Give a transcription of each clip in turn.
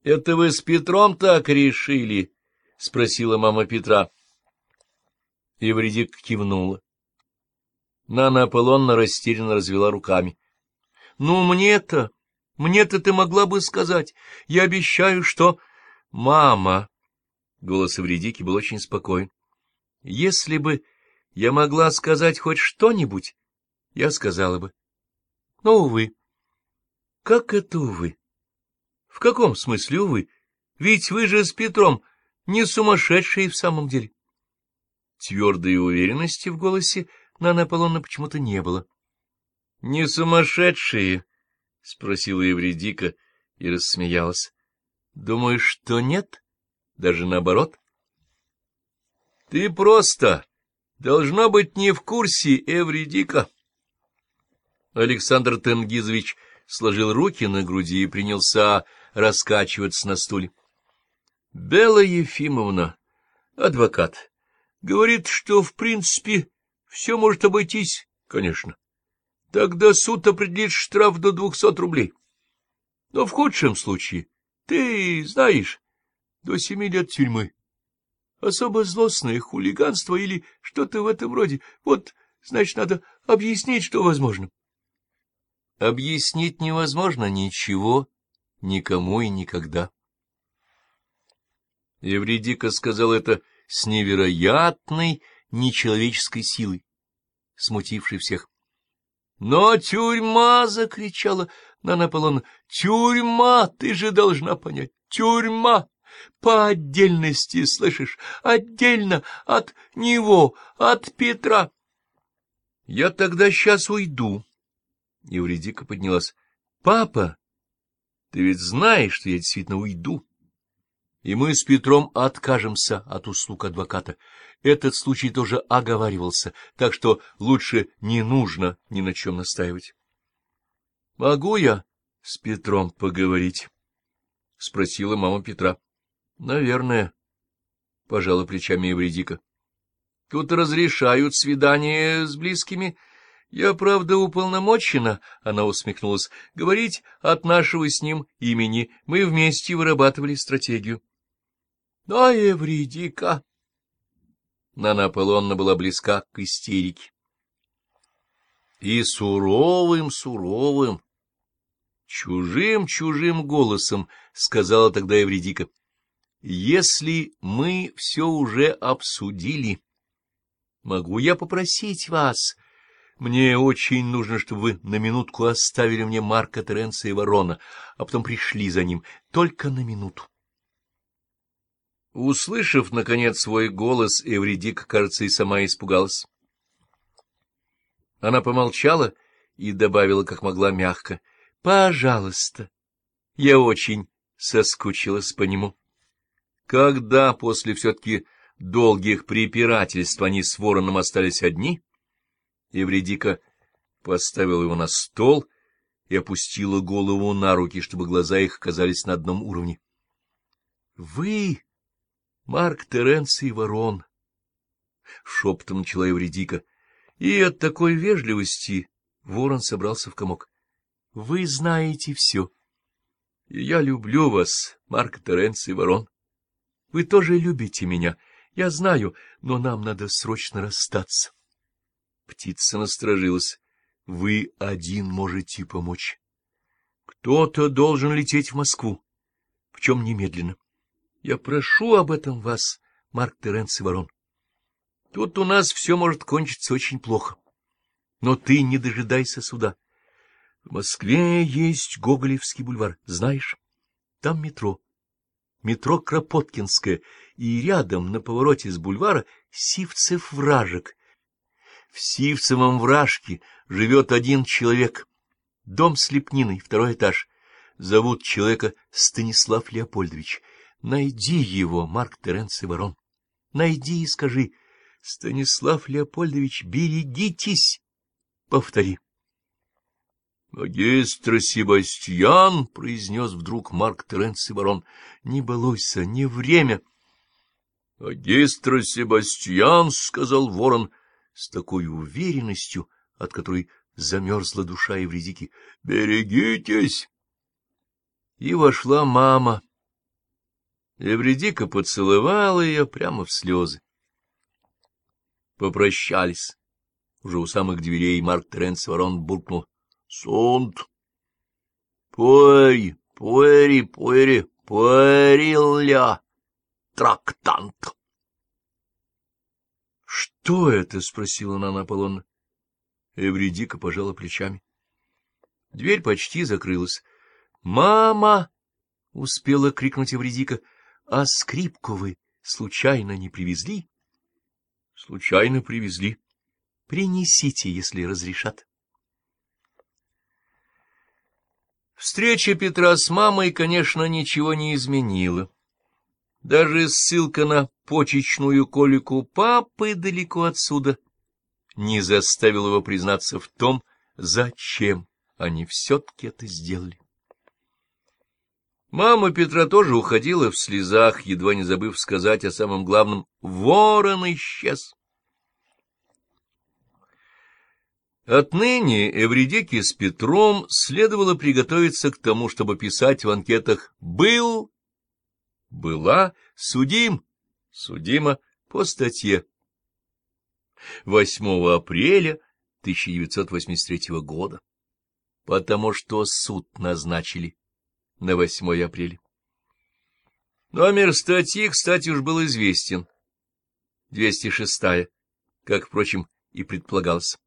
— Это вы с Петром так решили? — спросила мама Петра. Евредик кивнула. Нана Аполлонна растерянно развела руками. — Ну, мне-то, мне-то ты могла бы сказать. Я обещаю, что... — Мама! — голос Евредики был очень спокоен. — Если бы я могла сказать хоть что-нибудь, я сказала бы. Но, увы. Как это, увы? В каком смысле, увы? Ведь вы же с Петром не сумасшедшие в самом деле. Твердой уверенности в голосе Нана Аполлона почему-то не было. — Не сумасшедшие? — спросила Евредика и рассмеялась. — Думаешь, что нет? Даже наоборот? — Ты просто должна быть не в курсе, Евредика. Александр Тенгизович сложил руки на груди и принялся раскачиваться на стуле. — Белла Ефимовна, адвокат, говорит, что, в принципе, все может обойтись, конечно. Тогда суд определит штраф до двухсот рублей. Но в худшем случае, ты знаешь, до семи лет тюрьмы. Особо злостное хулиганство или что-то в этом роде. Вот, значит, надо объяснить, что возможно. Объяснить невозможно ничего, никому и никогда. Евредика сказал это с невероятной нечеловеческой силой, смутившей всех. — Но тюрьма! — закричала Нана Аполлона. — Тюрьма! Ты же должна понять! Тюрьма! По отдельности, слышишь? Отдельно от него, от Петра! — Я тогда сейчас уйду, Евредика поднялась. — Папа, ты ведь знаешь, что я действительно уйду. И мы с Петром откажемся от услуг адвоката. Этот случай тоже оговаривался, так что лучше не нужно ни на чем настаивать. — Могу я с Петром поговорить? — спросила мама Петра. — Наверное, — пожала плечами Евредика. — Тут разрешают свидание с близкими, — я, правда, уполномочена, — она усмехнулась, — говорить от нашего с ним имени. Мы вместе вырабатывали стратегию. — Да, Евредика! Нана Аполлонна была близка к истерике. И суровым, суровым, чужим-чужим голосом сказала тогда Евредика, — Если мы все уже обсудили, могу я попросить вас... Мне очень нужно, чтобы вы на минутку оставили мне Марка Теренца и Ворона, а потом пришли за ним. Только на минуту. Услышав, наконец, свой голос, Эвредика, кажется, и сама испугалась. Она помолчала и добавила, как могла, мягко. — Пожалуйста. Я очень соскучилась по нему. Когда после все-таки долгих препирательств они с Вороном остались одни... Евредика поставила его на стол и опустила голову на руки, чтобы глаза их оказались на одном уровне. — Вы, Марк Теренций Ворон! — шепотом начала Евредика, и от такой вежливости ворон собрался в комок. — Вы знаете все. Я люблю вас, Марк Теренций Ворон. Вы тоже любите меня, я знаю, но нам надо срочно расстаться. Птица насторожилась. — Вы один можете помочь. Кто-то должен лететь в Москву, причем немедленно. Я прошу об этом вас, Марк Теренц и Ворон. Тут у нас все может кончиться очень плохо. Но ты не дожидайся суда. В Москве есть Гоголевский бульвар, знаешь? Там метро. Метро Кропоткинское, и рядом на повороте с бульвара Сивцев-Вражек — в Сивцевом вражке живет один человек. Дом с лепниной, второй этаж. Зовут человека Станислав Леопольдович. Найди его, Марк Теренций Ворон. Найди и скажи, Станислав Леопольдович, берегитесь. Повтори. — Магистр Себастьян, — произнес вдруг Марк Теренций Ворон, — не балуйся, не время. — Магистр Себастьян, — сказал ворон, с такой уверенностью, от которой замерзла душа Евредики. — Берегитесь! И вошла мама, Эвредика поцеловала ее прямо в слезы. Попрощались. Уже у самых дверей Марк Теренс Ворон буркнул. — Сунд! — Пуэри, пуэри, пуэри, пуэрилля! Трактант! — Что это? — спросила Нана Аполлонна. Эвредика пожала плечами. Дверь почти закрылась. «Мама!» — успела крикнуть Эвредика. «А скрипку вы случайно не привезли?» «Случайно привезли. Принесите, если разрешат». Встреча Петра с мамой, конечно, ничего не изменила. Даже ссылка на почечную колику папы далеко отсюда не заставила его признаться в том, зачем они все-таки это сделали. Мама Петра тоже уходила в слезах, едва не забыв сказать о самом главном — ворон исчез. Отныне Эвредике с Петром следовало приготовиться к тому, чтобы писать в анкетах «был», «была», «судим», «судима» по статье 8 апреля 1983 года, потому что суд назначили на 8 апреля. Номер статьи, кстати, уж был известен. 206 как, впрочем, и предполагалось.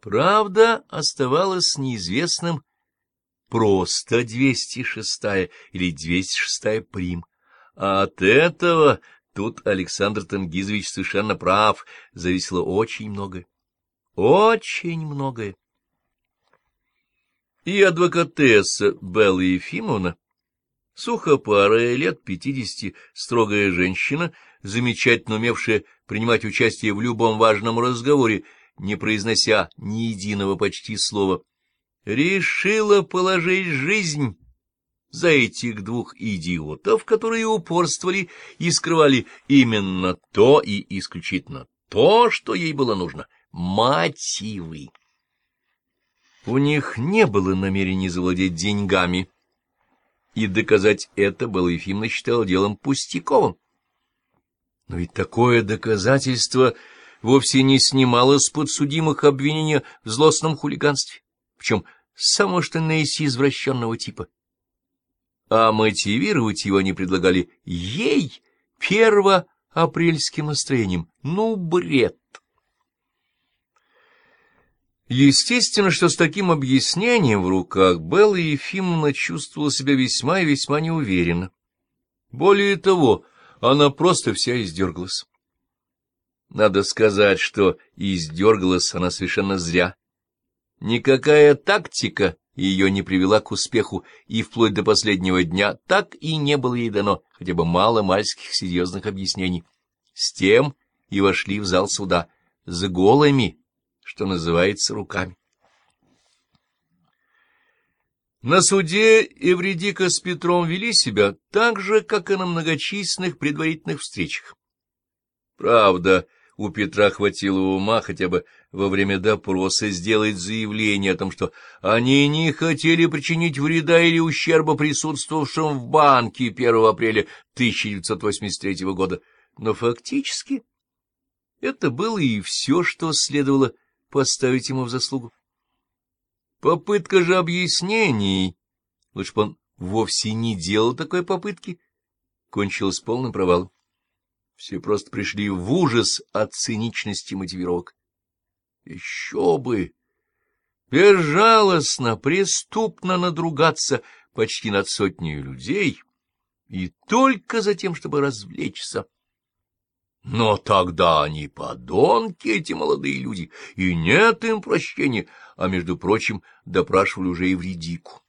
Правда, оставалось неизвестным просто 206 или 206 прим. А от этого тут Александр Тангизович совершенно прав, зависело очень многое. Очень многое. И адвокатесса Белла Ефимовна, сухопарая, лет пятидесяти, строгая женщина, замечательно умевшая принимать участие в любом важном разговоре, не произнося ни единого почти слова, решила положить жизнь за этих двух идиотов, которые упорствовали и скрывали именно то и исключительно то, что ей было нужно — мотивы. У них не было намерения завладеть деньгами, и доказать это было Ефимовна считала делом пустяковым. Но ведь такое доказательство вовсе не снимало с подсудимых обвинения в злостном хулиганстве, причем самого что на извращенного типа а мотивировать его они предлагали ей первоапрельским настроением. Ну, бред! Естественно, что с таким объяснением в руках Белла Ефимовна чувствовала себя весьма и весьма неуверенно. Более того, она просто вся издергалась. Надо сказать, что издергалась она совершенно зря. Никакая тактика ее не привела к успеху, и вплоть до последнего дня так и не было ей дано хотя бы мало мальских серьезных объяснений. С тем и вошли в зал суда, с голыми, что называется, руками. На суде Эвредика с Петром вели себя так же, как и на многочисленных предварительных встречах. Правда, у Петра хватило ума хотя бы во время допроса сделать заявление о том, что они не хотели причинить вреда или ущерба присутствовавшим в банке 1 апреля 1983 года. Но фактически это было и все, что следовало поставить ему в заслугу. Попытка же объяснений, лучше бы он вовсе не делал такой попытки, кончилась полным провалом. Все просто пришли в ужас от циничности мотивировок. Еще бы! Безжалостно, преступно надругаться почти над сотней людей, и только за тем, чтобы развлечься. Но тогда они подонки, эти молодые люди, и нет им прощения, а, между прочим, допрашивали уже и вредику.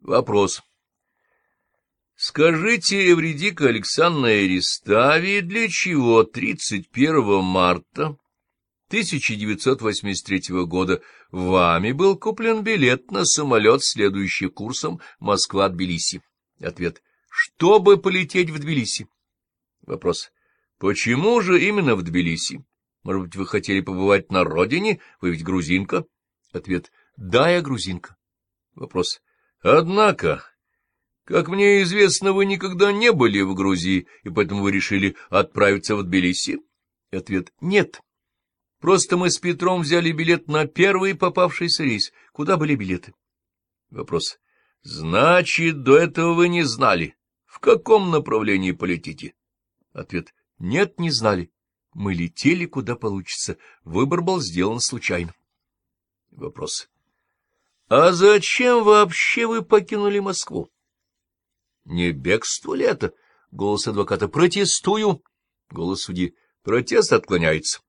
Вопрос. Скажите, Евредика Александровна Эристави, для чего 31 марта 1983 года вами был куплен билет на самолет, следующий курсом Москва-Тбилиси? Ответ. Чтобы полететь в Тбилиси. Вопрос. Почему же именно в Тбилиси? Может быть, вы хотели побывать на родине? Вы ведь грузинка? Ответ. Да, я грузинка. Вопрос. Однако... Как мне известно, вы никогда не были в Грузии, и поэтому вы решили отправиться в Тбилиси? Ответ — нет. Просто мы с Петром взяли билет на первый попавшийся рейс. Куда были билеты? Вопрос. Значит, до этого вы не знали, в каком направлении полетите? Ответ. Нет, не знали. Мы летели, куда получится. Выбор был сделан случайно. Вопрос. А зачем вообще вы покинули Москву? Не бегство ли это? Голос адвоката. Протестую. Голос судьи. Протест отклоняется.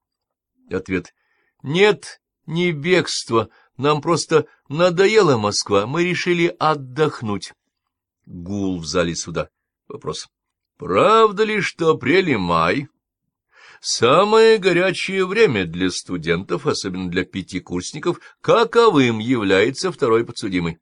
Ответ. Нет, не бегство. Нам просто надоела Москва. Мы решили отдохнуть. Гул в зале суда. Вопрос. Правда ли, что апрель и май Самое горячее время для студентов, особенно для пятикурсников, каковым является второй подсудимый.